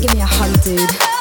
give me a hug, dude.